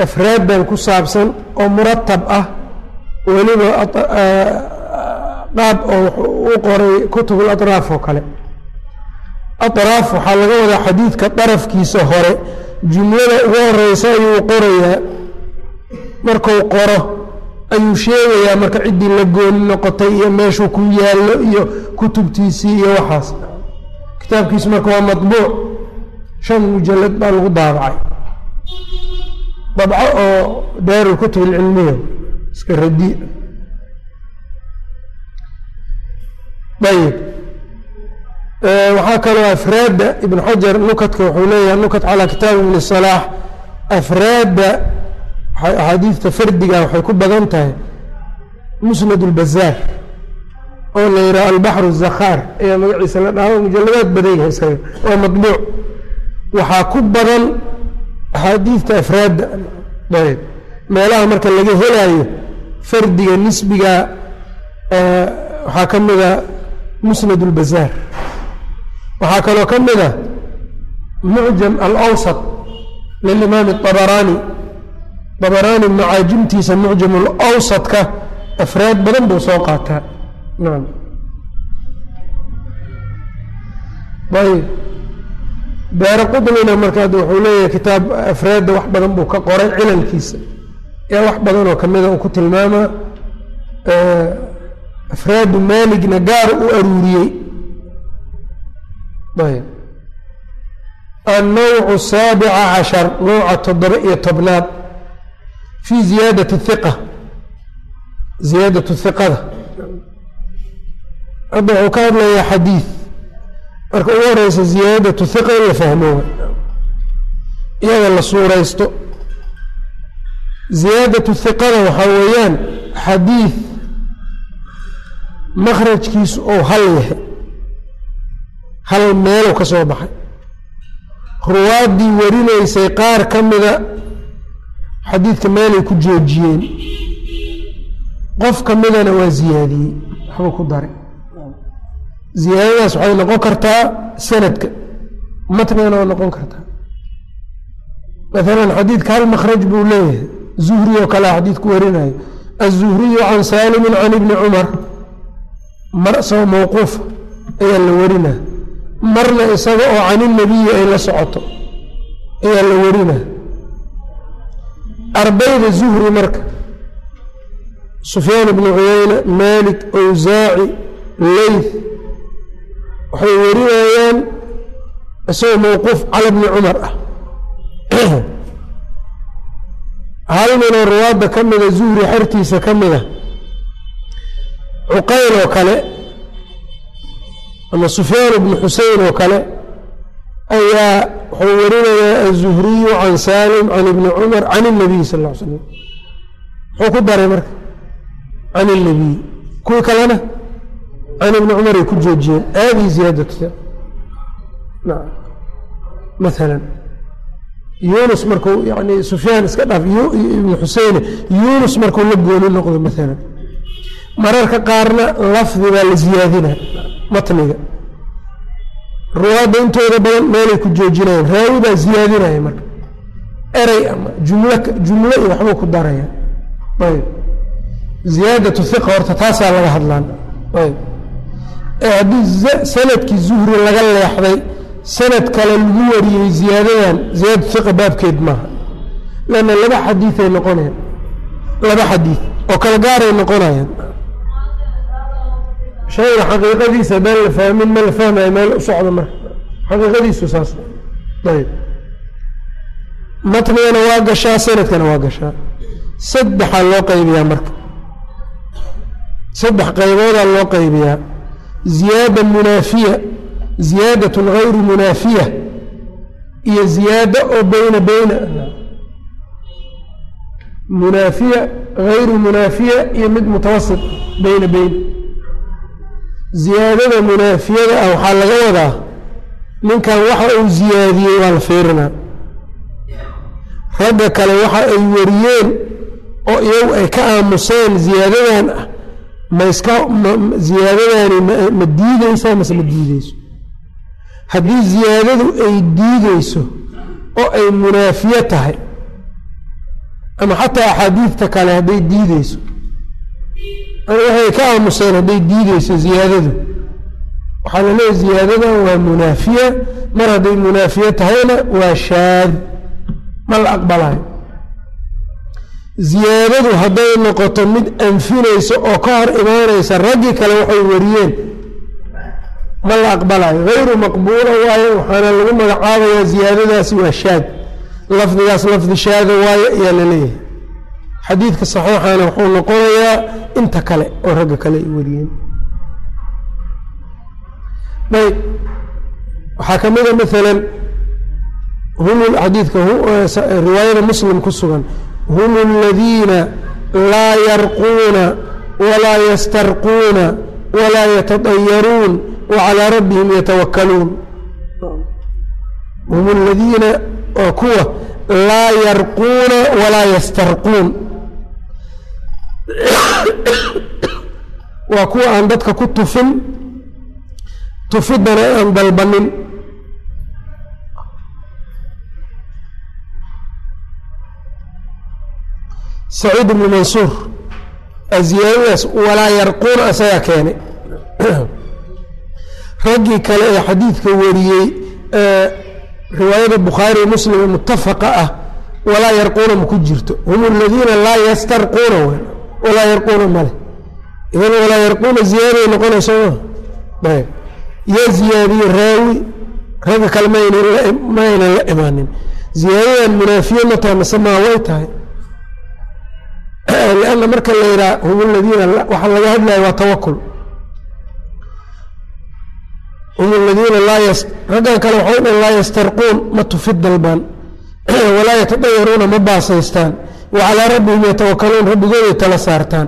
afraaddan ku saabsan oo muratab ah weliba qaab oo u qoray kutub alatraaf oo kale atraaf waxaa laga wadaa xadiidka darafkiisa hore jumlada ugu horeysa ayuu qorayaa marku qoro ayuu sheegayaa marka ciddii la gooni noqotay iyo meeshuu ku yaallo iyo kutubtiisii iyo waxaas. Kitaabkiisu marka waa maطbuuc shan mujalad baa lagu daabacay. Dabco oo daaru lkutub alcilmiya iska radi. Ayb waxaa kaloo afraadda ibn xajar nukatka wuxuu leeyahay nukat calaa kitaabi ibni salaax afraadda axaadiidta fardiga waxay ku badan tahay musnad ulbazaar oo la yidhaha albaxru zakhaar ayaa magaciisa la dhaha mujalladaad badan yahay isaga waa madbuuc waxaa ku badan axaadiidta afraada ayb meelaha marka laga helaayo fardiga nisbiga waxaa ka mida musnad ulbazaar waxaa kaloo ka mida mucjam alawsat lilimaam اطabaraani dabaraani macaajimtiisa mucjam alawsadka afraad badan buu soo qaataa. Nam ayb daara qudnina marka ad wuxuu leeyahay kitaab afraadda wax badan buu ka qoray cilalkiisa. Yaa wax badan oo kamida uu ku tilmaamaa afraadu maaligna gaar u aruuriyey. Ayb annawcu saabica cashar nouca toddoba iyo tobnaad fi ziyaadati hiqa ziyaadatu hiqada hadda wuxuu ka hadlayaa xadiid marka ugu horeysa ziyaadatu hiqa in la fahmo iyada la suuraysto ziyaadatu hiqada waxaa weeyaan xadiid makhrajkiisu ou hal yahay hal meelow ka soo baxay ruwaaddii warinaysay qaar ka mida xadiidka meelay ku joojiyeen. Qof ka midana waa ziyaadiyey waxbuu ku daray ziyaadadaas waxay noqon kartaa sanadka matnigana waa noqon kartaa. Maalan xadiidka hal makhraj buu leeyahay zuhri oo kalea xadiidku warinayo. Aلzuhriyu can saalimin can ibni cumar mar isagoo mawquufa ayaa la warinaa. Marna isaga oo can inabiyi ay la socoto ayaa la warinaa ardayda zuhri marka. Sufyaan ibnu cuyeyne malik awsaaci leyth waxay warinayaan isagoo mawquuf cala bni cumar ah. Hal minoo ruwaadda ka mida zuhri xertiisa ka mida. Cuqayl oo kale ama sufyaan ibnu xusein oo kale ayaa wuxuu warinayaa aلzuhriyu can salim can ibni cumar can الnabiy sal ا ly slam muxuu ku daray marka can الnabiy kuwii kalena can ibni cumar ay ku joojiyeen aadii ziyaadatu maala yunus markuu yani sufyaan iska dhaaf ibnu xuseyne yunus markuu la gooni noqdo maala mararka qaarna lafdi baa la ziyaadina matniga ruwaadda intooda badan meelay ku joojinayaan raawi baa ziyaadinaya marka. Erey ama jumlo jumlo iyo waxbuu ku daraya. Ayb. Ziyaadatu hiqa horta taasaa laga hadlaan. Ayb. Haddii sannadkii zuhri laga leexday sanad kale lagu wariyey ziyaadadan ziyaadatu hiqa baabkeed maaha. Lanna laba xadiiay noqonayaan. Laba xadiid oo kala gaaray noqonayaan shayga xaqiiqadiisa haddaan la fahmin ma la fahmayo meel u socdo marka xaqiiqadiisu saas ayb matnigana waa gashaa sanadkana waa gashaa saddexaa loo qaybiyaa marka saddex qayboodaa loo qaybiyaa ziyaada munaafiya ziyaadatun gayru munaafiya iyo ziyaada oo beyna beyna munaafiya gayru munaafiya iyo mid mutawasit beyna beyna ziyaadada munaafiyada ah waxaa laga wadaa ninkan waxa uu ziyaadiyey waa la fiirinaa ragga kale waxa ay wariyeen oo iyagu ay ka aamuseen ziyaadadan ah. Ma iska ziyaadadani ma diideysaa mase ma diideyso haddii ziyaadadu ay diideyso oo ay munaafiye tahay ama xataa axaadiidta kale hadday diideyso waxay ka aamuseen hadday diideyso ziyaadadu. Waxaa la leeyahy ziyaadadan waa munaafiya. Mar hadday munaafiye tahayna waa shaad. Ma la aqbalayo ziyaadadu hadday noqoto mid anfinaysa oo ka hor imaanaysa raggii kale waxay wariyeen. Ma la aqbalayo hayru maqbuula waayo waxaana lagu magacaabayaa ziyaadadaasi waa shaad. Lafdigaas lafdi shaada waayo ayaa la leeyahay xadiidka saxiixana wuxuu noqonayaa inta kale oo ragga kale ay wariyeen. Ayb waxaa ka mida maalan hum xadiidka riwaayada muslim ku sugan hum aladiina laa yarquuna walaa yastarquuna walaa yatadayaruun wacalaa rabbihim yatawakaluun hum aladiina waa kuwa laa yarquuna walaa yastarquun waa kuwa aan dadka ku tufin tufidana aan dalbanin. Saciid ibnu mansuur ziyaadadaas walaa yarquuna asagaa keenay. Raggii kale ee xadiidka wariyey riwaayada bukhaari muslim ee mutafaqa ah walaa yarquuna ma ku jirto. Hum aladiina laa yastarquuna walaa yarquuna male. Idan walaa yarquuna ziyaaday noqonayso ma ayb. Yaa ziyaadiye raawi ragga kale ma aynan la imaanin. Ziyaadadan munaafiye ma tahay mase maa way tahay? Lanna marka la yidhaha hum aladiina waxaa laga hadlaya waa tawakul hum aladiina laa raggan kale waxay dhan laa yastarquun ma tufid dalbaan. Walaa yatadayaruuna ma baasaystaan wa calaa rabbihim yatawakaluun rabbigooday tala saartaan.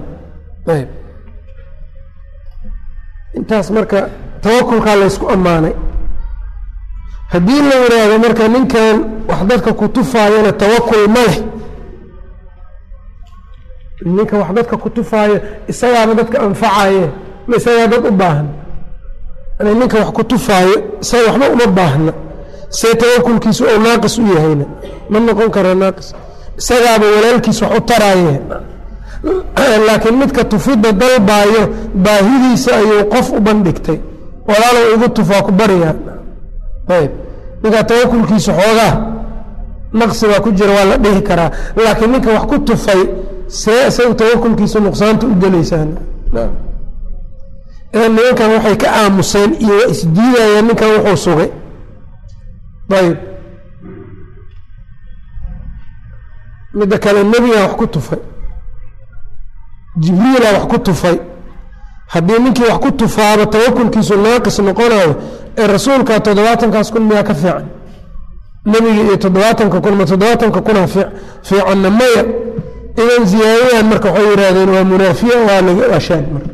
Intaas marka tawakulkaa laysku ammaanay. Haddii la yidhaahdo marka ninkan wax dadka ku tufaayana tawakul ma leh. Ninka wax dadka ku tufaayo isagaaba dadka anfacaye ma isagaa dad u baahan. Ninka wax ku tufaayo isaga waxba uma baahna. See tawakulkiisu ou naaqis u yahayna. Ma noqon kara naaqis isagaaba walaalkiis wax u taraaye. Laakiin midka tufidda dalbaayo baahidiisa ayuu qof u bandhigtay. Walaalow igu tufaa ku baryaa ayb. Ninkaa tawakulkiisu xoogaa naqsi baa ku jira waa la dhihi karaa. Laakiin ninka wax ku tufay see isagu tawakulkiisa nuqsaanta u gelaysaan. Nimankan waxay ka aamuseen iyo waa ninkan wuxuu sugay. Ayb midda kale nebigaa wax ku tufay. Jibriilaa wax ku tufay. Haddii ninkii wax ku tufaaba tawakulkiisu naaqis noqonayo ee rasuulka toddobaatankaas kun miyaa ka fiican? Nebiga iyo toddobaatanka kun ma toddobaatanka kuna fiicanna maya. Idan ziyaadadan marka waxay yidhahdeen waa munaafiya waa shaad marka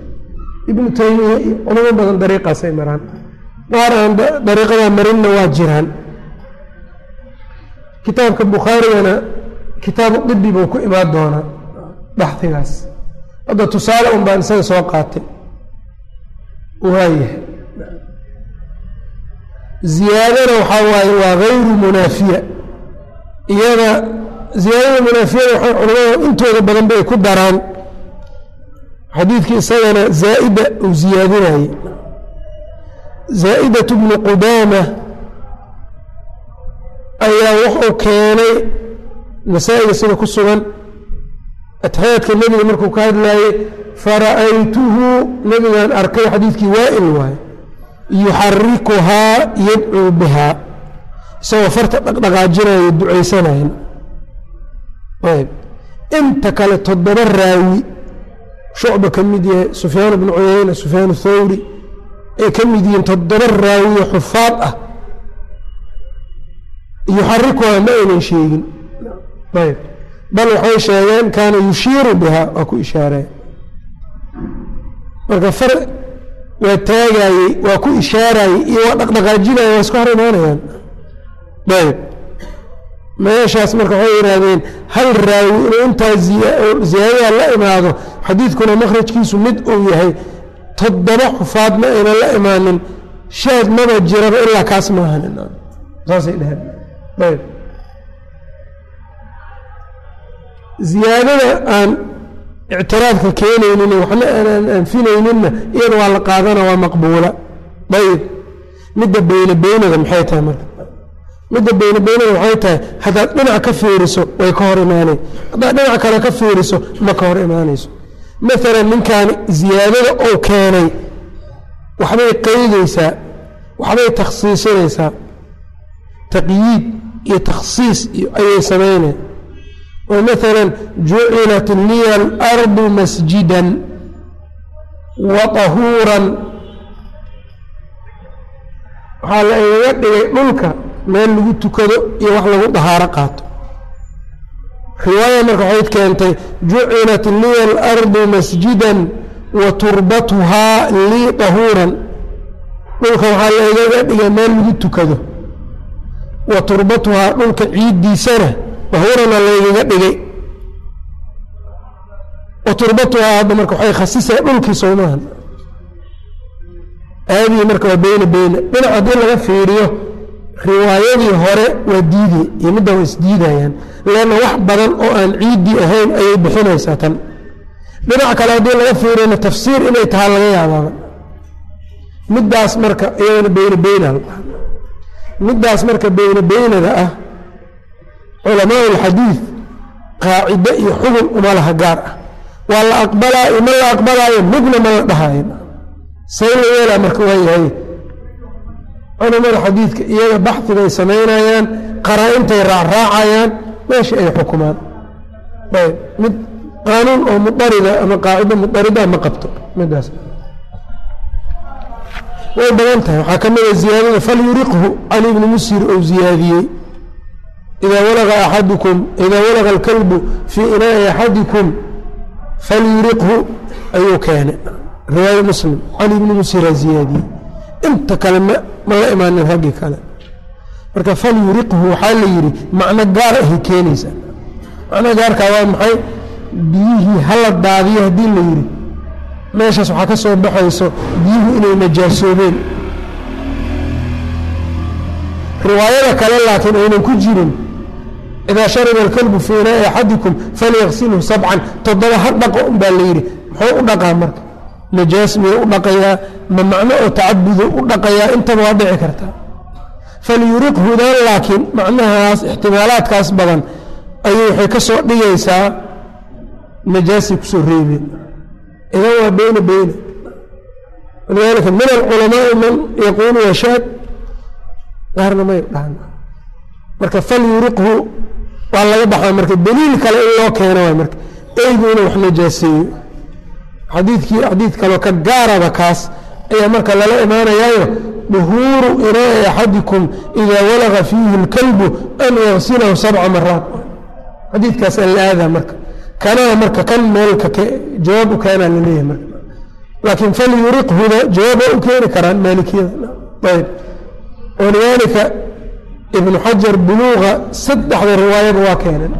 ibnu taymiya iyo culamo badan dariiqaasay maraan. Qaar aan dariiqadaa marinna waa jiraan. Kitaabka bukhaarigana kitaabu dibi buu ku imaan doonaa baxhigaas hadda tusaale un baan isaga soo qaatay. Waayahay ziyaadana waxaa waaye waa gayru munaafiya. Iyada ziyaadada munaafiyada waxay culamada intooda badan bay ku daraan. Xadiidkii isagana zaa'ida uu ziyaadinayay. Zaa'idatu bnu qudaama ayaa wuxuu keenay masaa-ida sida ku sugan atixyaadka nebiga markuu ka hadlaayey fara'aytuhu nebigaan arkay xadiidkii waa'il waaye yuxarikuhaa yadcuu bihaa isagoo farta dhaqdhaqaajinayo ducaysanayan ayb. Inta kale toddoba raawi shucba ka mid yahay sufyaan bnu cuyayna sufyaan thawri ay ka mid yihiin toddoba raawiyo xufaad ah. Yuxarikuhaa ma aynan sheegin ayb bal waxay sheegeen kaana yushiiru bihaa waa ku ishaareen marka far waa taagaayey waa ku ishaarayey iyo waa dhaqdhaqaajinaya waa iska hor imaanayaan ayb meeshaas marka waxay yidhaahdeen hal raawi inuu intaa ziyaadada la imaado xadiidkuna makhrajkiisu mid uu yahay toddoba xufaad ma aynan la imaanin shaad maba jiraba ilaa kaas maahan saasay dheheen ayb ziyaadada aan ictiraadka keenaynin waxna aanaan anfinayninna iyada waa la qaadana waa maqbuula. Ayib midda beyne beynada maxay tahay marka? Midda beyne beynada waxay tahay haddaad dhinac ka fiiriso way ka hor imaanayn haddaad dhinac kale ka fiiriso ma ka hor imaanayso. Maalan ninkan ziyaadada uu keenay waxbay qeydaysaa waxbay takhsiisinaysaa taqyiid iyo takhsiis iyo ayay samaynay oo maala jucilat liya alardu masjida wa طahuuran waxaa la igaga dhigay dhulka meel lagu tukado iyo wax lagu dahaaro qaato. Riwaaya marka waxay keentay jucilat liya alardu masjida wa turbatuhaa lii طahuuran dhulka waxaa la igaga dhigay meel lagu tukado. Wa turbatuhaa dhulka ciiddiisana dahuurana laygaga dhigay. Wa turbatuhaa hadda marka waxay khasisay dhulkii soomahan. Aadii marka waa beyne beyne dhinac haddii laga fiiriyo riwaayadii hore waa diidey iyo midda waa isdiidayaan leanna wax badan oo aan ciiddii ahayn ayay bixinaysaa tan. Dhinac kale haddii laga fiiriyona tafsiir inay tahaa laga yaabaaba middaas marka iyadana beyne beyna middaas marka beyne beynada ah culamaa alxadiid qaacide iyo xugun uma laha gaar ah. Waa la aqbalaayo ma la aqbalaayo midna ma la dhahayo say la yeelaa marka waa yahay. Culamada xadiidka iyaga baxigay samaynayaan qaraa-intay raacraacayaan meesha ay xukumaan. Ayb mid qaanuun oo mudarida ama qaacido mudarida ma qabto midaas way badan tahay waxaa ka mida ziyaadada falyuriqhu cali bni musir ou ziyaadiyey ida walaga axadukum idaa walaga alkalbu fii inaai axadikum falyuriqhu ayuu keenay riwaaya muslim cali bni musira ziyaadiyey inta kale ma la imaanin raggii kale marka falyuriqhu waxaa la yidhi macno gaar ahay keenaysa macno gaarkaa waa maxay biyihii hala daadiyo haddii la yidhi meeshaas waxaa ka soo baxayso biyuhu inay najaasoobeen riwaayada kale laakiin aynan ku jirin idaa shariba alkalbu fii inaai axadikum falyaqsilhu sabcan toddoba ha dhaqo unbaa la yidhi muxuu u dhaqaa marka najaas miyuu u dhaqayaa ma macno oo tacabudo u dhaqayaa intaba waa dhici kartaa falyuriqhudan laakiin macnahaas ixtimaalaadkaas badan ayuu waxay ka soo dhigaysaa najaasay ku soo reebeen idan waa beyna beyna walidaalika min alculamaai man yaquulu yashaad qaarna may dhahan marka falyuriqhu waa laga baxaa marka daliil kale in loo keeno waay marka eygu inuu wax najaaseeyo xadiidkii xadiid kaloo ka gaaraba kaas ayaa marka lala imaanayaayo duhuuru inaai axadikum idaa walaga fiihi اlkalbu an yagsilahu sabca maraat xadiidkaas aan la aadaa marka kanaa marka kan meelka jawaab u keenaa la leeyahay marka. Laakiin falyuriqhuda jawaab waa u keeni karaan maalikiyada. Ayb walidaalika ibnu xajar buluuqa saddexda riwaayaba waa keeneen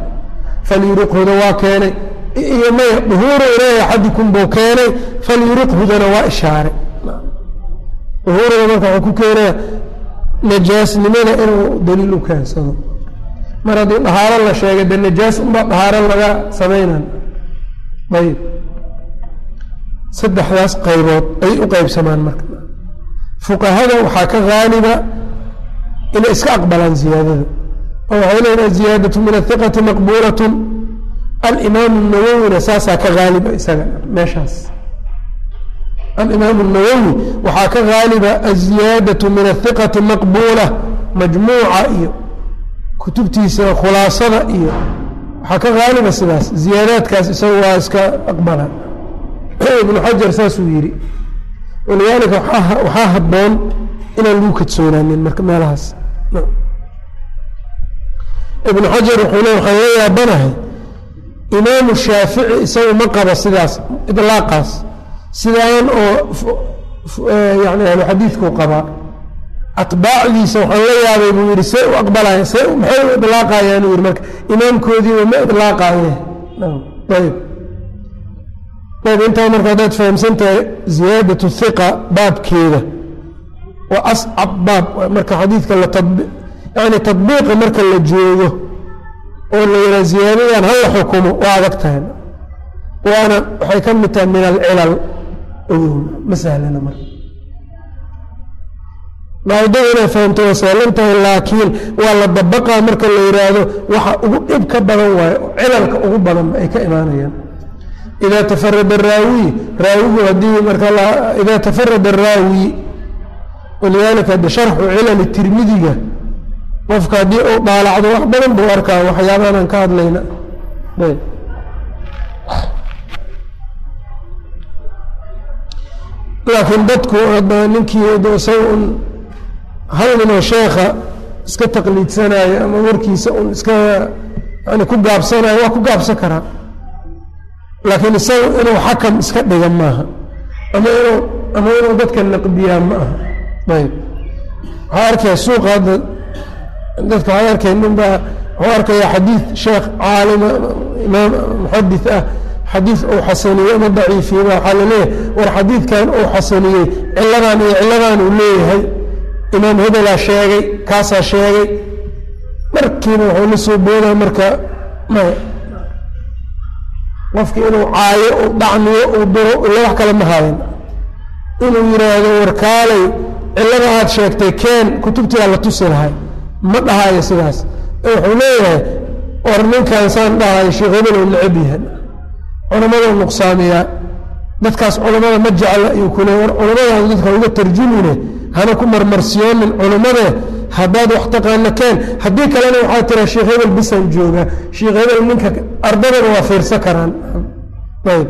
falyuriqhuda waa keenay. Iyo maya duhuuru ilaahi axadikum buu keenay. Falyuriqhudana waa ishaare. Duhuuriga marka waxuu ku keenaya najaasnimada inuu daliil u keensado. Mar haddii dhahaaro la sheegay de najaas unbaa dhahaaro laga samaynan ayb saddexdaas qaybood ay u qeybsamaan marka. Fuqahada waxaa ka haaliba inay iska aqbalaan ziyaadada oo waxay leeyihiin aziyaadatu min athiqati maqbuulatun alimaamu nawowina saasaa ka haaliba isaga meeshaas alimaamu nawowi waxaa ka haaliba aziyaadatu min athiqati maqbuula majmuuca iyo kutubtiisa khulaasada iyo waxaa ka haaliba sidaas ziyaadaadkaas isaga waa iska aqbala ibnu xajar saasuu yidhi walidaalika waxaa habboon inaan lagu kadsoonaanin marka meelahaas. Ibnu xajar wuxuu waxaan la yaabanahay imaamu shaafici isagu ma qabo sidaas idlaaqaas sidaan oo yani ahlu xadiidku qabaa atbaacdiisa waxaan la yaabay buu yihi see u aqbalaya see maxay u idlaaqayaan u yihi marka imaamkoodiiba ma idlaaqaye ayb ayb intaa marka haddaad fahamsan tahay ziyaadat hiqa baabkeeda waa ascab baab marka xadiidka yani tadbiiqa marka la joogo oo la yihaa ziyaadadan hala xukumo waa adag tahay. Waana waxay ka mid tahay min alcilal ma sahlana marka qaadada inay fahamto waa sahlan tahay laakiin waa la dabaqaa marka la yidhaahdo waxa ugu dhib ka badan waayo cilalka ugu badanba ay walidaalika de sharxu cilali tirmidiga. Qofka haddii uu dhaalacdo wax badan buu arkaa waxyaabahan aan ka hadlayna. Laakiin dadku hadda ninkii isaga un hal ninoo sheekha iska taqliidsanayo ama warkiisa un iska yani ku gaabsanayo waa ku gaabsan karaa. Laakiin isaga inuu xakam iska dhiga maaha ama inuu ama inuu dadka naqdiyaa ma aha ayb waxaa arkaya suuqa hadda dadka waxay arkay nin baa wuxuu arkayaa xadiid sheekh caalima imaam muxadis ah. Xadiid uu xasaniyey ama daciifiyeyba waxaa la leeyahay war xadiidkan uu xasaniyey ciladan iyo ciladan uu leeyahay. Imaam hebelaa sheegay kaasaa sheegay. Markiiba wuxuu la soo boodaa marka maya qofki inuu caayo uu dhacmiyo uu duro ila wax kale ma hayan inuu yidhaahdo warkaalay cilada aad sheegtay keen kutubtiaa la tusi lahay. Ma dhahayo sidaas. Wuxuu leeyahay war ninkan saan dhahayo sheekh hebel oo necab yahay. Culamadoo nuqsaamiyaa dadkaas culamada ma jecla ayuu ku war culamadan dadka uga tarjumine hana ku marmarsiyoonin culamadee haddaad wax taqaano keen haddii kalena waxaa tira sheekh hebel bisan jooga sheekh hebel ninka ardadana waa fiirsan karaan. Ayb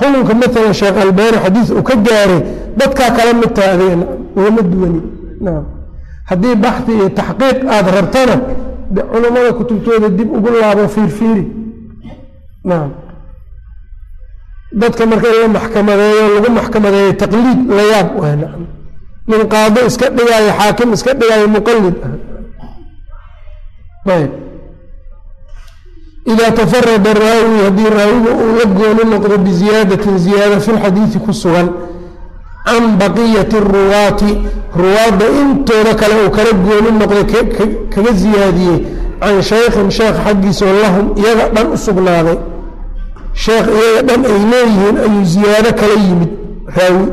xukunka maalan sheekh albaani xadiis uu ka gaaray dadkaa kala mid tahay adigana ugama duwani. Haddii baxdi iyo taxqiiq aada rabtana culammada kutubtooda dib ugu laabo fiirfiiri. Naam. Dadka marka in la maxkamadeeyo lagu maxkamadeeyo taqliid la yaab waa nacam nin qaado iska dhigaayo xaakim iska dhigaayo muqalid ah ayb ida tafarada raawi haddii raawiga uu la gooni noqdo biziyaadatin ziyaada fi lxadiidi ku sugan can baqiyati ruwaati ruwaadda intooda kale uu kala gooni noqday kaga ziyaadiyey can shaykhin sheekh xaggiisoo lahum iyaga dhan u sugnaaday sheekh iyaga dhan ay leeyihiin ayuu ziyaado kala yimid raawi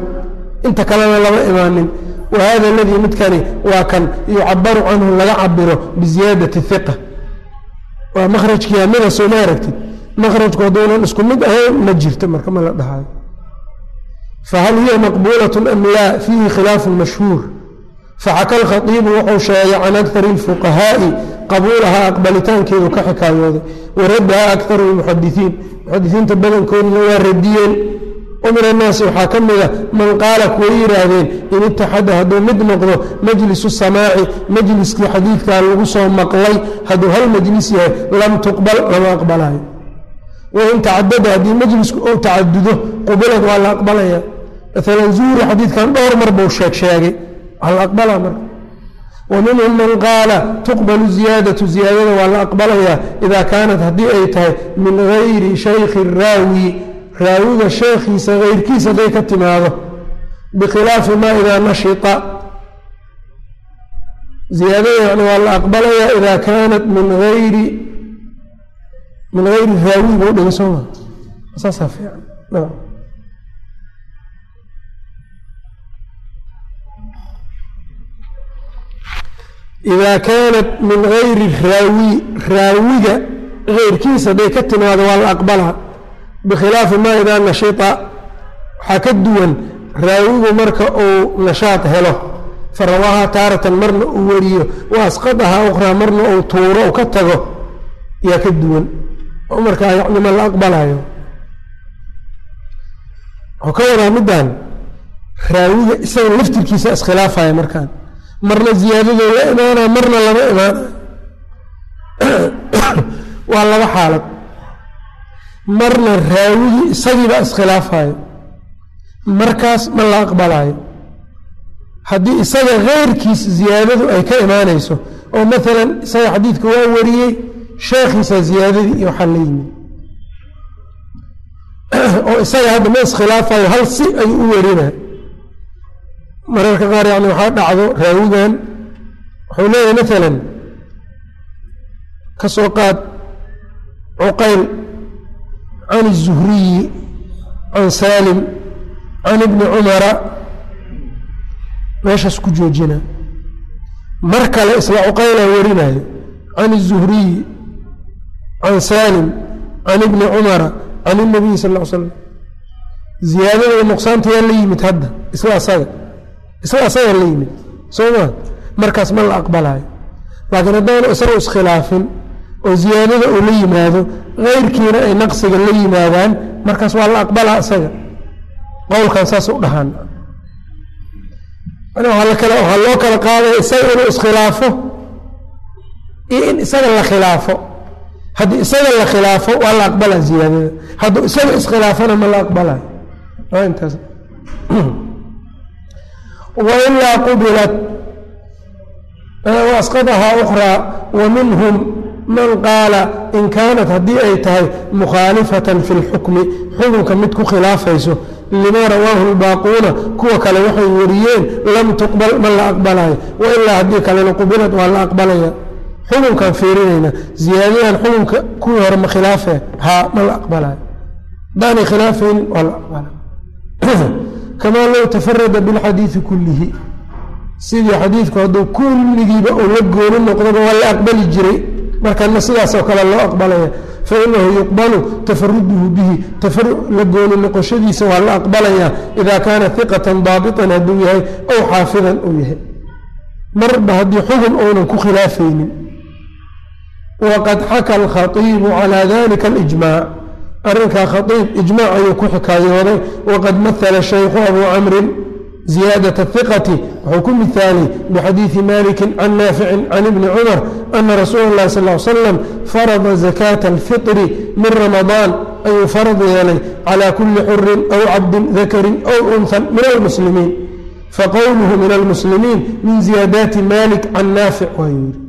inta kalena lama imaanin wa hada aladii midkani waa kan yucabaru canhu laga cabiro biziyaadati hiqa waa makrajkiia mida soo ma aragtid? Makrajku hadduunan isku mid ahayn ma jirto marka ma la dhahayo fahal hiya maqbuulat am laa? Fiihi khilaafu mashhuur. Faxaka alkhaiibu wuxuu sheegay can akari اlfuqahaa'i qabuulahaa aqbalitaankeedu ka xikaayooday. Waraddaha akaru lmuxadisiin muxadisiinta badankooduna waa radiyeen o min annaasi waxaa ka mida man qaala kuwa yidhaahdeen in itaxada hadduu mid noqdo majlisu samaaci majliskii xadiidkaa lagu soo maqlay hadduu hal majlis yahay lam tuqbal lama aqbalayo wain tacadada haddii majlisku uu tacadudo qubilad waa la aqbalaya. Maalan zuhri xadiidkan dhowr mar buu sheeg sheegay. Waa la aqbalaa marka. Wa minhum man qaala tuqbalu ziyaadatu ziyaadada waa la aqbalayaa idaa kaanat haddii ay tahay min gayri shaykhi raawi raawiga sheekhiisa keyrkiisa hadday ka timaado bikhilaafi ma idaa nashita ziyaadada waa la aqbalayaa idaa kaanat min ayri min hayri raawi buu dhiga sooma saasaa fiican idaa kaanat min gayri raawi raawiga keyrkiisa hadday ka timaado waa la aqbalaa bikhilaafi ma idaa nashita waxaa ka duwan raawigu marka uu nashaad helo farawaaha taaratan marna uu weriyo wa asqadahaa ukhraa marna uu tuuro u ka tago yaa ka duwan. Oo markaa yani ma la aqbalayo wuxuu ka wadaa middan raawiga isaga laftirkiisa iskhilaafaya markaan. Marna ziyaadadoo la imaanaya marna lama imaanayo waa laba xaalad marna raawigii isagiibaa iskhilaafayo markaas ma la aqbalayo haddii isaga keyrkiis ziyaadadu ay ka imaanayso oo maalan isaga xadiidka waa wariyey sheekhiisa ziyaadadii iyo waxaa la yimid oo isaga hadda ma iskhilaafayo hal si ayuu u werina mararka qaar yani waxaa dhacdo raawigan wuxuu leeyahay maalan ka soo qaad cuqayl can الzuhriyi can salim can ibni cumara meeshaas ku joojina mar kale isla cuqayla warinayo can الzuhriyi can salim can ibni cumara can الnabiyi sal ll slam ziyaadada nuqsaanta yaa la yimid hadda isla asaga isla asaga la yimid soo ma markaas ma la aqbalayo laakiin haddaanu isaga iskhilaafin oo ziyaadada uu la yimaado keyrkiina ay naqsiga la yimaadaan markaas waa la aqbalaa isaga qowlkan saas u dhahaan. Waxaa loo kala qaadaya isaga inuu iskhilaafo iyo in isaga la khilaafo. Haddii isaga la khilaafo waa la aqbalaa ziyaadada. Hadduu isaga iskhilaafona ma la aqbalayo intaas. Wailaa qubilat. Asqadahaa ukraa wa man qaala in kaanat haddii ay tahay mukhaalifatan fi lxukmi xukunka mid ku khilaafayso limaa rawaahu lbaaquuna kuwa kale waxay wariyeen lam tuqbal ma la aqbalayo. Wailaa haddii kalena qubilad waa la aqbalaya. Xukunkan fiirinayna ziyaadadan xukunka kuwii hore ma khilaafeen haa ma la aqbalayo. Haddaanay khilaafaynin waa la aqbalay kamaa low tafarada bilxadiidi kullihi. Sidii xadiidku hadduu kulligiiba uu la gooni noqdaba waa la aqbali jiray markana sidaasoo kale loo aqbalaya fainahu yuqbalu tafaruduhu bihi. La gooni noqoshadiisa waa la aqbalaya ida kaana iqatan daabitan hadduu yahay ow xaafidan uu yahay. Marba haddii xukun uunan ku khilaafaynin. Waqad xaka alkhaiibu calaa dalika alijmac arrinkaa khaiib ijmac ayuu ku xikaayooday waqad mahala shaykhu abuu camrin ziyaadaة الثiqati wuxuu ku mihaalay bxadiiثi maliki can naaficin can ibni cumar ana rasuula اlahi sal ly slam farada zakaata اlfiطri min ramadaan ayuu farad yeelay calى kuli xurin aw cabdin dakarin aw unhan min almuslimiin faqowluhu min almuslimiin min ziyaadaati malik can naafic waayuu yiri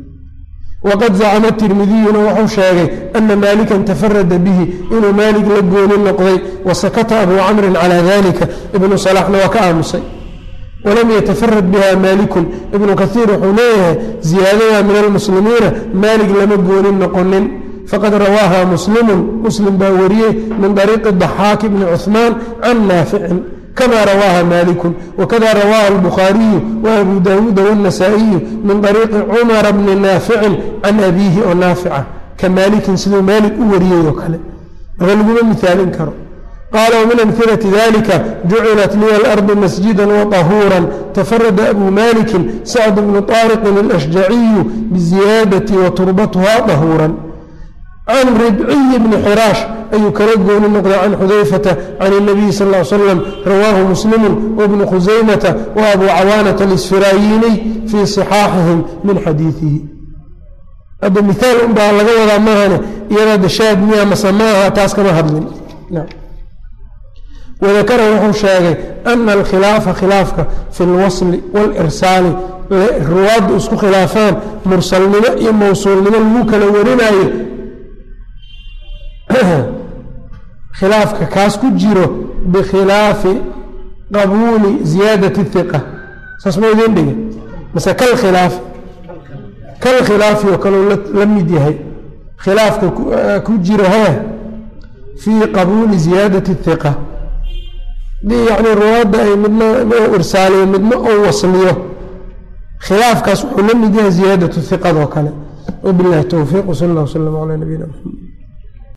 waqad zacama tirmidiyuna wuxuu sheegay ana maalikan tafarada bihi inuu maalik la gooni noqday wasakata abuu camrin calى dalika ibnu salaxna waa ka aamusay walam yatafarad biha maalikun ibnu kaiir wuxuu leeyahay ziyaadada min almuslimiina maalig lama goonin noqonin faqad rawaaha muslimun muslim baa wariyey min dariiqi daxaaki bni cuثmaan can naaficin kama rawaaha maalikun wakada rawaaha albukhaariyu waabu daawuuda wاnasaa'iyu min dariiqi cumara bni naaficin can abiihi oo naafica ka maalikin siduu maalik u wariyey oo kale marka laguma mihaalin karo qال ومن أمثلة ذلك جuciلت لي الأرض مسجدا وطهورا تفرد أbو مالك سعد بن طارق الأشجعي بزيادة وتربتها طهورا عن ربعي بن xراaش ayuu kala gooni noqday can xudayfata can النabiي sal اه ly slam rawaahu muslimu وبن khusaymaةa وأbu cawaanaة الإsfiraayiiniy fii صxaaxihim min xadiiثihi hadda miaal un baa laga wadaa maahane iyada dashaad miya mase wadakara wuxuu sheegay ana alkhilaafa khilaafka fi lwasli wاlirsaali ruwaaddu isku khilaafaan mursalnimo iyo mowsuulnimo lagu kala warinayo khilaafka kaas ku jiro bikhilaafi qabuuli ziyaadati hiqa saas ma idin dhigi mase kalkhilaafi kalkhilaafi oo kaleu la mid yahay. Khilaafka ku jiro hee fii qabuuli ziyaadati hiqa yacni ruwaadda ay midna irsaaliyo midna ou wasliyo. Khilaafkaas wuxuu la mid yahay ziyaadatu hiqadoo kale. Wabilahi towfiiq wsal allah wslam calaa nabiyina mxamed